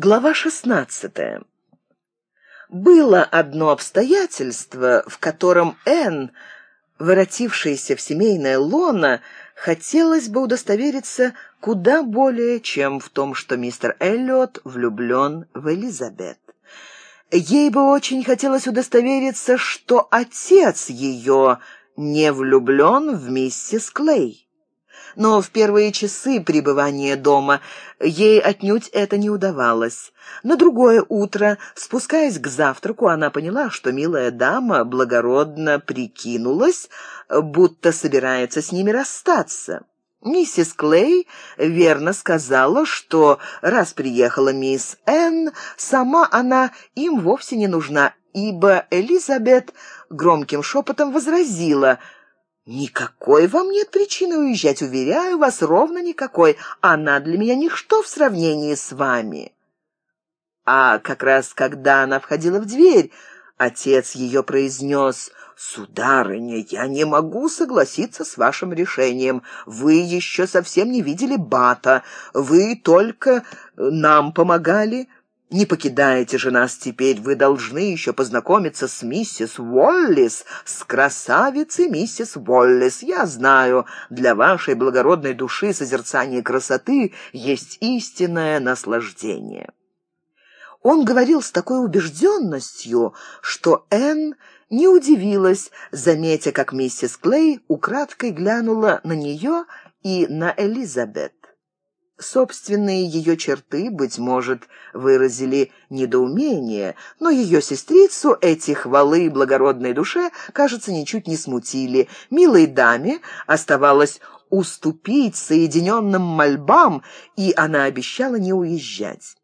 Глава шестнадцатая. Было одно обстоятельство, в котором Энн, воротившаяся в семейное лоно, хотелось бы удостовериться куда более, чем в том, что мистер Эллиот влюблен в Элизабет. Ей бы очень хотелось удостовериться, что отец ее не влюблен в миссис Клей но в первые часы пребывания дома ей отнюдь это не удавалось. На другое утро, спускаясь к завтраку, она поняла, что милая дама благородно прикинулась, будто собирается с ними расстаться. Миссис Клей верно сказала, что раз приехала мисс Энн, сама она им вовсе не нужна, ибо Элизабет громким шепотом возразила — «Никакой вам нет причины уезжать, уверяю вас, ровно никакой. Она для меня ничто в сравнении с вами». А как раз когда она входила в дверь, отец ее произнес «Сударыня, я не могу согласиться с вашим решением. Вы еще совсем не видели Бата. Вы только нам помогали». Не покидаете же нас теперь, вы должны еще познакомиться с миссис Уоллис, с красавицей миссис Уоллис. Я знаю, для вашей благородной души созерцание красоты есть истинное наслаждение». Он говорил с такой убежденностью, что Энн не удивилась, заметя, как миссис Клей украдкой глянула на нее и на Элизабет. Собственные ее черты, быть может, выразили недоумение, но ее сестрицу эти хвалы благородной душе, кажется, ничуть не смутили. Милой даме оставалось уступить соединенным мольбам, и она обещала не уезжать.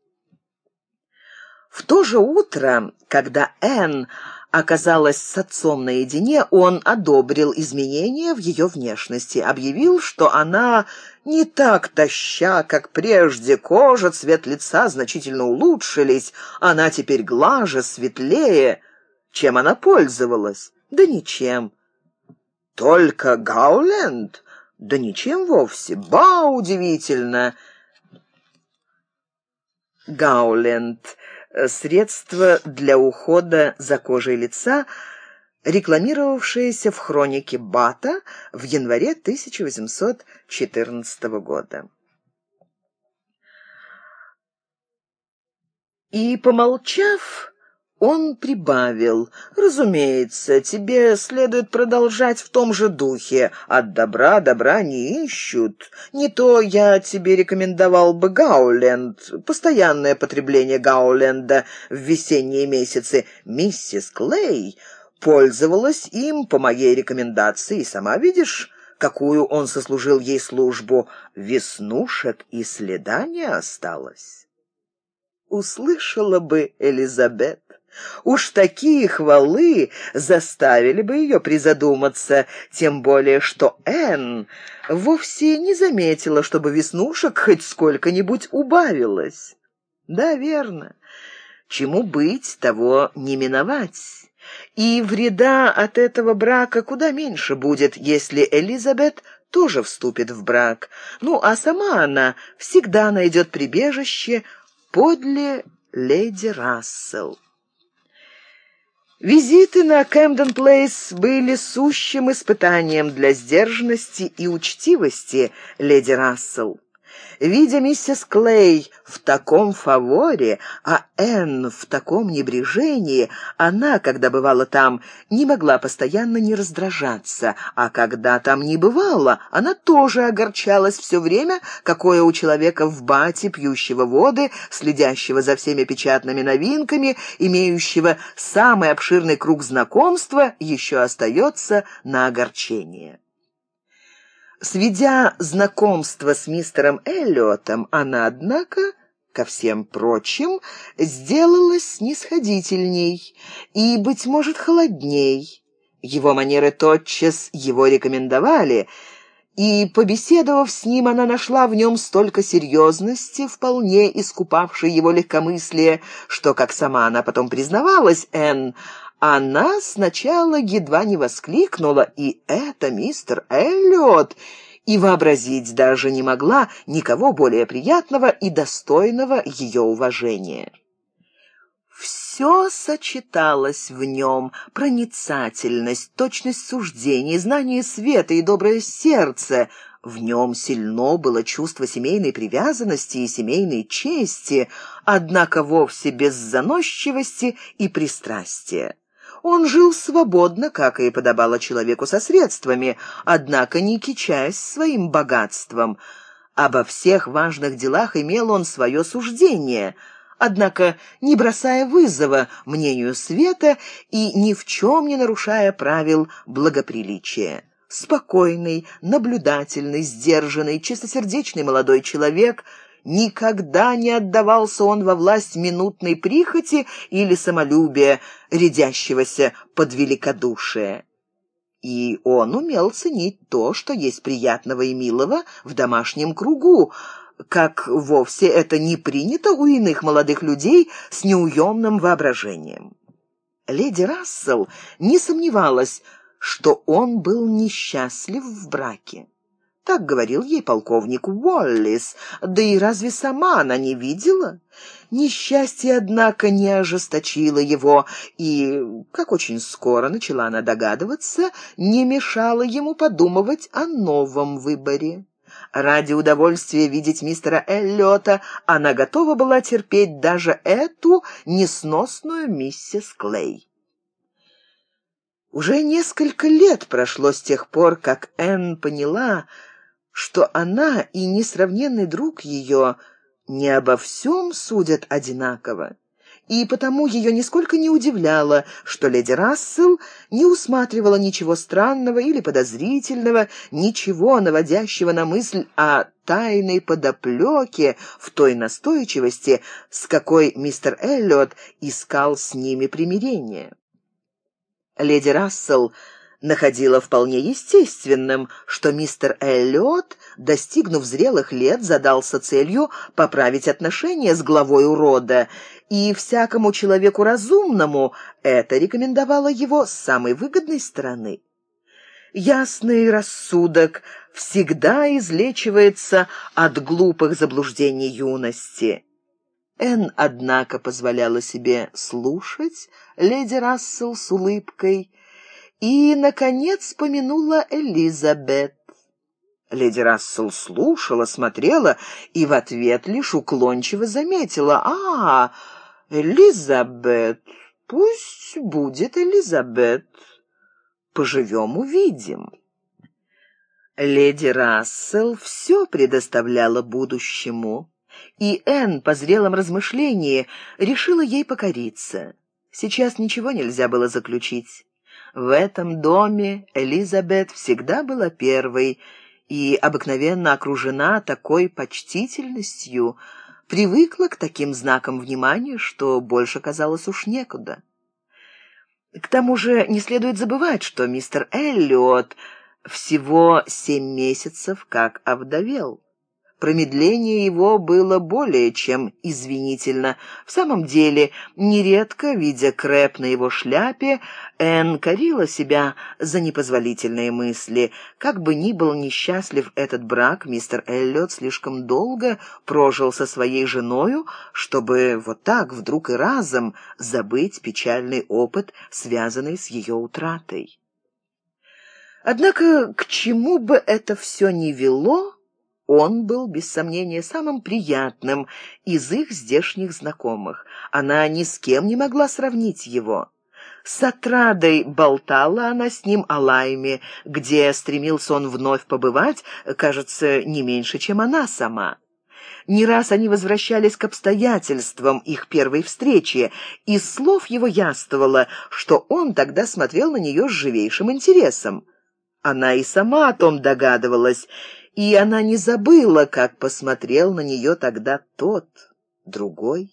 В то же утро, когда Энн оказалась с отцом наедине, он одобрил изменения в ее внешности, объявил, что она не так тоща, как прежде, кожа, цвет лица значительно улучшились, она теперь глаже, светлее. Чем она пользовалась? Да ничем. Только Гауленд? Да ничем вовсе. Ба, удивительно! Гауленд средство для ухода за кожей лица, рекламировавшееся в хронике Бата в январе 1814 года. И, помолчав, он прибавил, «Разумеется, тебе следует продолжать в том же духе. От добра добра не ищут. Не то я тебе рекомендовал бы Гауленд, постоянное потребление Гауленда в весенние месяцы. Миссис Клей пользовалась им по моей рекомендации, сама видишь, какую он сослужил ей службу. Веснушек и следа не осталось». Услышала бы Элизабет. Уж такие хвалы заставили бы ее призадуматься, тем более что Энн вовсе не заметила, чтобы веснушек хоть сколько-нибудь убавилось. Да, верно. Чему быть, того не миновать. И вреда от этого брака куда меньше будет, если Элизабет тоже вступит в брак. Ну, а сама она всегда найдет прибежище подле леди Рассел. Визиты на Кэмден-Плейс были сущим испытанием для сдержанности и учтивости леди Рассел. Видя миссис Клей в таком фаворе, а Энн в таком небрежении, она, когда бывала там, не могла постоянно не раздражаться, а когда там не бывала, она тоже огорчалась все время, какое у человека в бате, пьющего воды, следящего за всеми печатными новинками, имеющего самый обширный круг знакомства, еще остается на огорчение. Сведя знакомство с мистером Эллиотом, она, однако, ко всем прочим, сделалась снисходительней и, быть может, холодней. Его манеры тотчас его рекомендовали, и, побеседовав с ним, она нашла в нем столько серьезности, вполне искупавшей его легкомыслие, что, как сама она потом признавалась, Энн, она сначала едва не воскликнула, и это мистер Эллиот, и вообразить даже не могла никого более приятного и достойного ее уважения. Все сочеталось в нем — проницательность, точность суждений, знание света и доброе сердце. В нем сильно было чувство семейной привязанности и семейной чести, однако вовсе без заносчивости и пристрастия. Он жил свободно, как и подобало человеку со средствами, однако не кичаясь своим богатством. Обо всех важных делах имел он свое суждение — однако не бросая вызова мнению света и ни в чем не нарушая правил благоприличия. Спокойный, наблюдательный, сдержанный, чистосердечный молодой человек — Никогда не отдавался он во власть минутной прихоти или самолюбия, рядящегося под великодушие. И он умел ценить то, что есть приятного и милого в домашнем кругу, как вовсе это не принято у иных молодых людей с неуемным воображением. Леди Рассел не сомневалась, что он был несчастлив в браке. Так говорил ей полковник Уоллис, да и разве сама она не видела? Несчастье, однако, не ожесточило его, и, как очень скоро начала она догадываться, не мешало ему подумывать о новом выборе. Ради удовольствия видеть мистера Эллиота она готова была терпеть даже эту несносную миссис Клей. Уже несколько лет прошло с тех пор, как Энн поняла, что она и несравненный друг ее не обо всем судят одинаково и потому ее нисколько не удивляло, что леди Рассел не усматривала ничего странного или подозрительного, ничего наводящего на мысль о тайной подоплеке в той настойчивости, с какой мистер Эллиот искал с ними примирение. Леди Рассел находила вполне естественным, что мистер Эллиот, достигнув зрелых лет, задался целью поправить отношения с главой урода, и всякому человеку разумному это рекомендовало его с самой выгодной стороны. Ясный рассудок всегда излечивается от глупых заблуждений юности. Энн, однако, позволяла себе слушать леди Рассел с улыбкой и, наконец, помянула Элизабет. Леди Рассел слушала, смотрела и в ответ лишь уклончиво заметила. «А, Элизабет, пусть будет Элизабет. Поживем, увидим». Леди Рассел все предоставляла будущему, и Энн по зрелом размышлении решила ей покориться. Сейчас ничего нельзя было заключить. В этом доме Элизабет всегда была первой и обыкновенно окружена такой почтительностью, привыкла к таким знакам внимания, что больше казалось уж некуда. К тому же не следует забывать, что мистер Эллиот всего семь месяцев как овдовел. Промедление его было более чем извинительно. В самом деле, нередко, видя крэп на его шляпе, Энн корила себя за непозволительные мысли. Как бы ни был несчастлив этот брак, мистер Эллиот слишком долго прожил со своей женою, чтобы вот так вдруг и разом забыть печальный опыт, связанный с ее утратой. Однако, к чему бы это все ни вело, он был, без сомнения, самым приятным из их здешних знакомых. Она ни с кем не могла сравнить его. С отрадой болтала она с ним о Лайме, где стремился он вновь побывать, кажется, не меньше, чем она сама. Не раз они возвращались к обстоятельствам их первой встречи, и слов его яствовало, что он тогда смотрел на нее с живейшим интересом. Она и сама о том догадывалась, и она не забыла, как посмотрел на нее тогда тот, другой.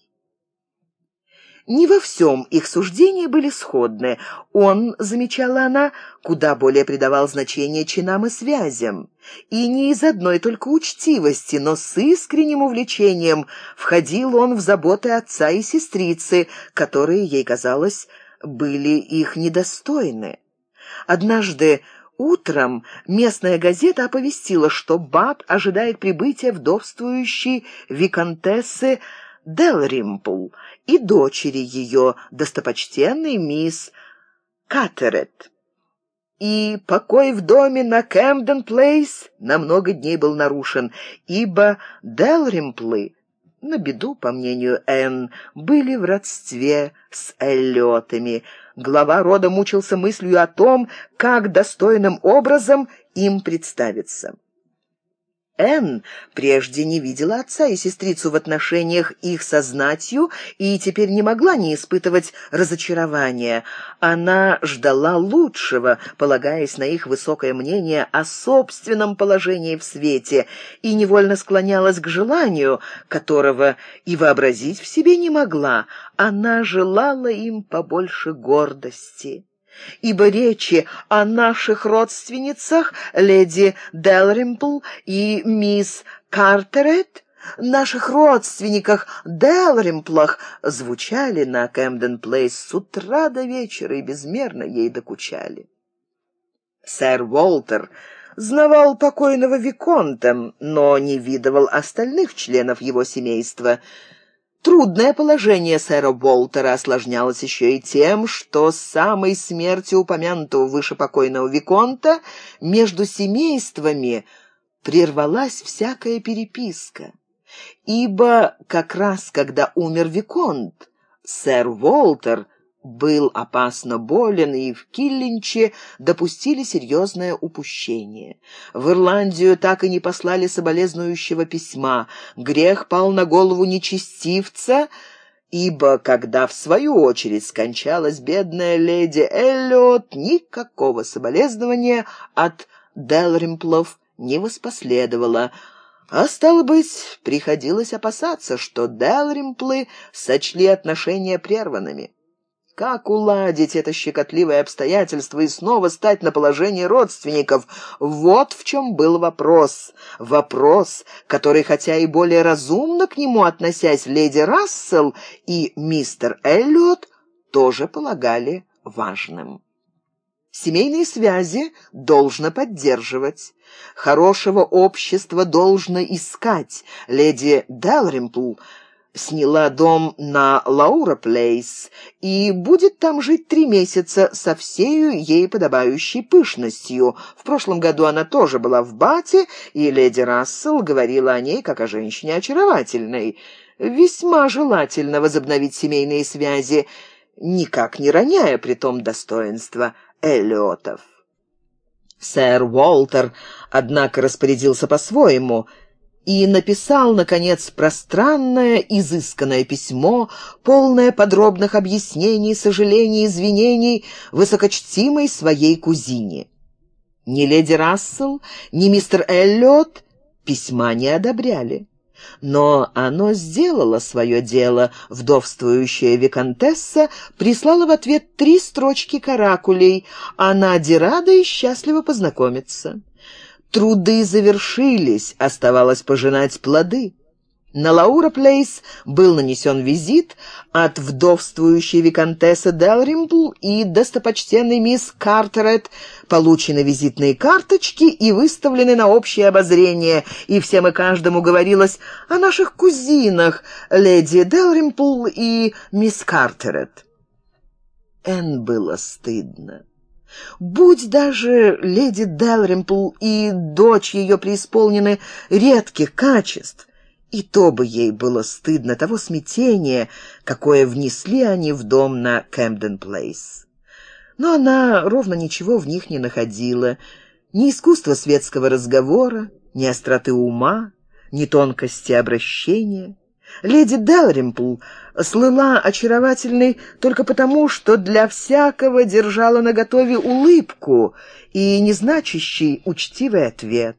Не во всем их суждения были сходны. Он, замечала она, куда более придавал значение чинам и связям. И не из одной только учтивости, но с искренним увлечением входил он в заботы отца и сестрицы, которые, ей казалось, были их недостойны. Однажды Утром местная газета оповестила, что Бат ожидает прибытия вдовствующей виконтессы Делримпл и дочери ее, достопочтенной мисс Каттерет. И покой в доме на Кэмден-Плейс на много дней был нарушен, ибо Делримплы на беду, по мнению Энн, были в родстве с Эллиотами. Глава рода мучился мыслью о том, как достойным образом им представиться. Энн прежде не видела отца и сестрицу в отношениях их со знатью и теперь не могла не испытывать разочарования. Она ждала лучшего, полагаясь на их высокое мнение о собственном положении в свете, и невольно склонялась к желанию, которого и вообразить в себе не могла. Она желала им побольше гордости ибо речи о наших родственницах, леди Делримпл и мисс Картерет, наших родственниках Делримплах, звучали на Кэмден-Плейс с утра до вечера и безмерно ей докучали. Сэр Уолтер знавал покойного Виконта, но не видывал остальных членов его семейства — Трудное положение сэра Уолтера осложнялось еще и тем, что с самой смерти упомянутого выше покойного Виконта между семействами прервалась всякая переписка. Ибо как раз когда умер Виконт, сэр Уолтер был опасно болен, и в Киллинче допустили серьезное упущение. В Ирландию так и не послали соболезнующего письма. Грех пал на голову нечестивца, ибо когда в свою очередь скончалась бедная леди Эллиот, никакого соболезнования от Делримплов не воспоследовало, а стало быть, приходилось опасаться, что Делримплы сочли отношения прерванными. Как уладить это щекотливое обстоятельство и снова стать на положение родственников? Вот в чем был вопрос. Вопрос, который, хотя и более разумно к нему относясь, леди Рассел и мистер Эллиот тоже полагали важным. Семейные связи должно поддерживать. Хорошего общества должно искать. Леди Далримпл сняла дом на Лаура Плейс и будет там жить три месяца со всею ей подобающей пышностью. В прошлом году она тоже была в Бате, и леди Рассел говорила о ней как о женщине очаровательной. Весьма желательно возобновить семейные связи, никак не роняя при том достоинства Эллиотов. Сэр Уолтер, однако, распорядился по-своему — и написал, наконец, пространное, изысканное письмо, полное подробных объяснений, сожалений, извинений высокочтимой своей кузине. Ни леди Рассел, ни мистер Эллиот письма не одобряли. Но оно сделало свое дело. Вдовствующая виконтесса прислала в ответ три строчки каракулей, а Нади рада и счастливо познакомиться. Труды завершились, оставалось пожинать плоды. На Лаура Плейс был нанесен визит от вдовствующей виконтессы Делримпл и достопочтенной мисс Картерет. Получены визитные карточки и выставлены на общее обозрение, и всем и каждому говорилось о наших кузинах, леди Делримпл и мисс Картерет. Энн было стыдно. Будь даже леди Делримпл и дочь ее преисполнены редких качеств, и то бы ей было стыдно того смятения, какое внесли они в дом на Кэмден-Плейс. Но она ровно ничего в них не находила, ни искусства светского разговора, ни остроты ума, ни тонкости обращения. Леди Далримпл слыла очаровательной только потому, что для всякого держала наготове улыбку и незначащий учтивый ответ.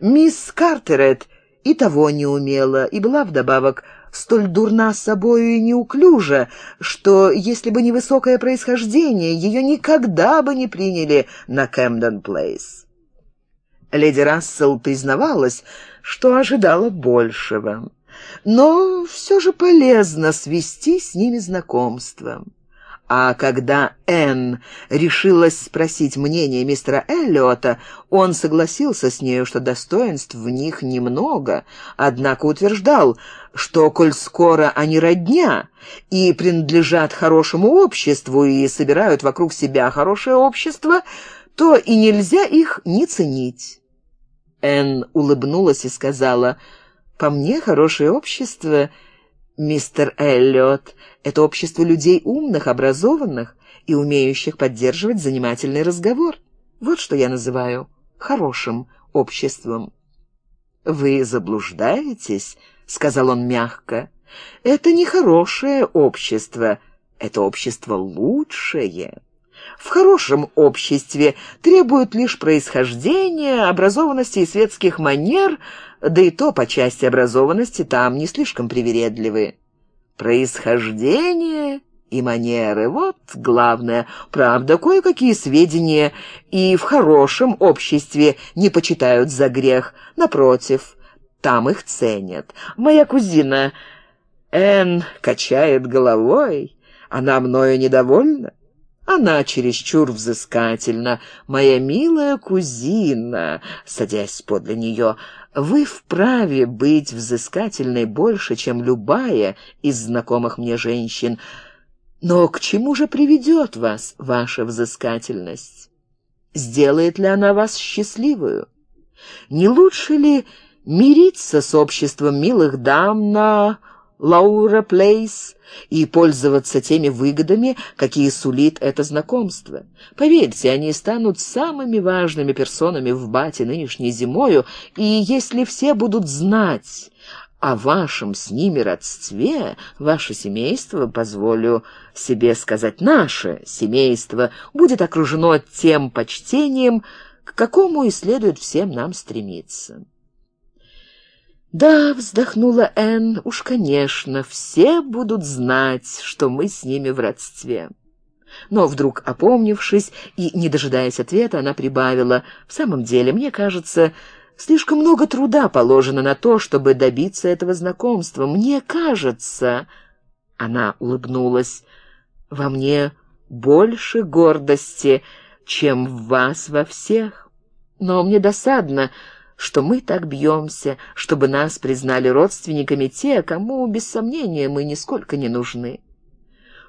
Мисс Картерет и того не умела, и была вдобавок столь дурна собою и неуклюжа, что, если бы не высокое происхождение, ее никогда бы не приняли на Кэмден-Плейс. Леди Рассел признавалась, что ожидала большего но все же полезно свести с ними знакомство. А когда Энн решилась спросить мнение мистера Эллиота, он согласился с нею, что достоинств в них немного, однако утверждал, что, коль скоро они родня и принадлежат хорошему обществу и собирают вокруг себя хорошее общество, то и нельзя их не ценить. Энн улыбнулась и сказала, «По мне, хорошее общество — Мистер Эллиот — это общество людей умных, образованных и умеющих поддерживать занимательный разговор. Вот что я называю хорошим обществом. «Вы заблуждаетесь», — сказал он мягко. «Это не хорошее общество, это общество лучшее». В хорошем обществе требуют лишь происхождения, образованности и светских манер, да и то по части образованности там не слишком привередливы. Происхождение и манеры — вот главное. Правда, кое-какие сведения и в хорошем обществе не почитают за грех. Напротив, там их ценят. Моя кузина Энн качает головой. Она мною недовольна. Она чересчур взыскательна. Моя милая кузина, садясь подле нее, вы вправе быть взыскательной больше, чем любая из знакомых мне женщин. Но к чему же приведет вас ваша взыскательность? Сделает ли она вас счастливую? Не лучше ли мириться с обществом милых дам на Лаура Плейс и пользоваться теми выгодами, какие сулит это знакомство. Поверьте, они станут самыми важными персонами в Бате нынешней зимою, и если все будут знать о вашем с ними родстве, ваше семейство, позволю себе сказать, наше семейство, будет окружено тем почтением, к какому и следует всем нам стремиться. «Да», — вздохнула Энн, — «уж, конечно, все будут знать, что мы с ними в родстве». Но вдруг, опомнившись и не дожидаясь ответа, она прибавила, «В самом деле, мне кажется, слишком много труда положено на то, чтобы добиться этого знакомства. Мне кажется...» Она улыбнулась. «Во мне больше гордости, чем в вас во всех. Но мне досадно, что мы так бьемся, чтобы нас признали родственниками те, кому, без сомнения, мы нисколько не нужны.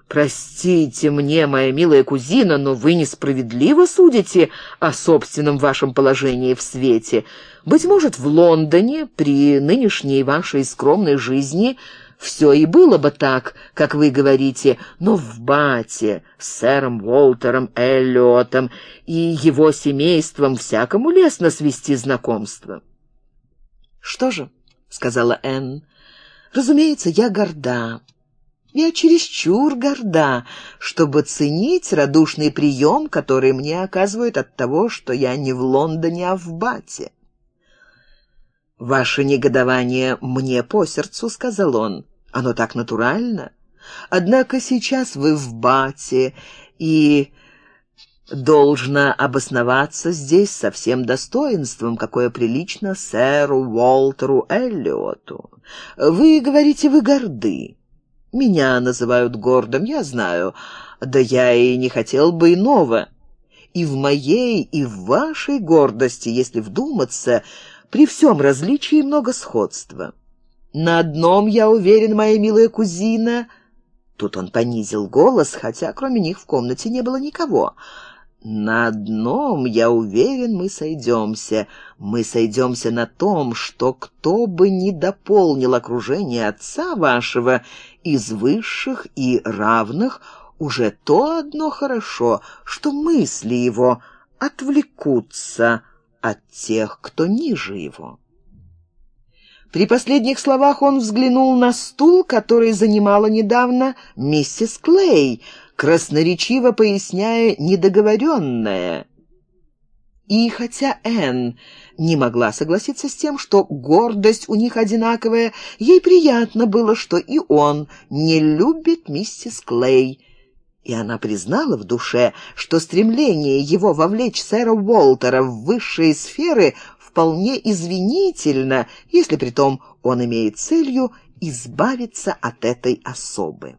«Простите мне, моя милая кузина, но вы несправедливо судите о собственном вашем положении в свете. Быть может, в Лондоне, при нынешней вашей скромной жизни, все и было бы так, как вы говорите, но в Бате с сэром Уолтером Эллиотом и его семейством всякому лестно свести знакомство. «Что же?» — сказала Энн. «Разумеется, я горда. Я чересчур горда, чтобы ценить радушный прием, который мне оказывают от того, что я не в Лондоне, а в Бате. «Ваше негодование мне по сердцу», — сказал он. «Оно так натурально. Однако сейчас вы в бате, и должно обосноваться здесь со всем достоинством, какое прилично сэру Уолтеру Эллиоту. Вы говорите, вы горды. Меня называют гордым, я знаю, да я и не хотел бы иного. И в моей, и в вашей гордости, если вдуматься, — при всем различии много сходства. На одном, я уверен, моя милая кузина...» Тут он понизил голос, хотя кроме них в комнате не было никого. «На одном, я уверен, мы сойдемся. Мы сойдемся на том, что кто бы ни дополнил окружение отца вашего из высших и равных, уже то одно хорошо, что мысли его отвлекутся от тех, кто ниже его. При последних словах он взглянул на стул, который занимала недавно миссис Клей, красноречиво поясняя недоговоренное. И хотя Энн не могла согласиться с тем, что гордость у них одинаковая, ей приятно было, что и он не любит миссис Клей, и она признала в душе, что стремление его вовлечь сэра Уолтера в высшие сферы вполне извинительно, если при том он имеет целью избавиться от этой особы.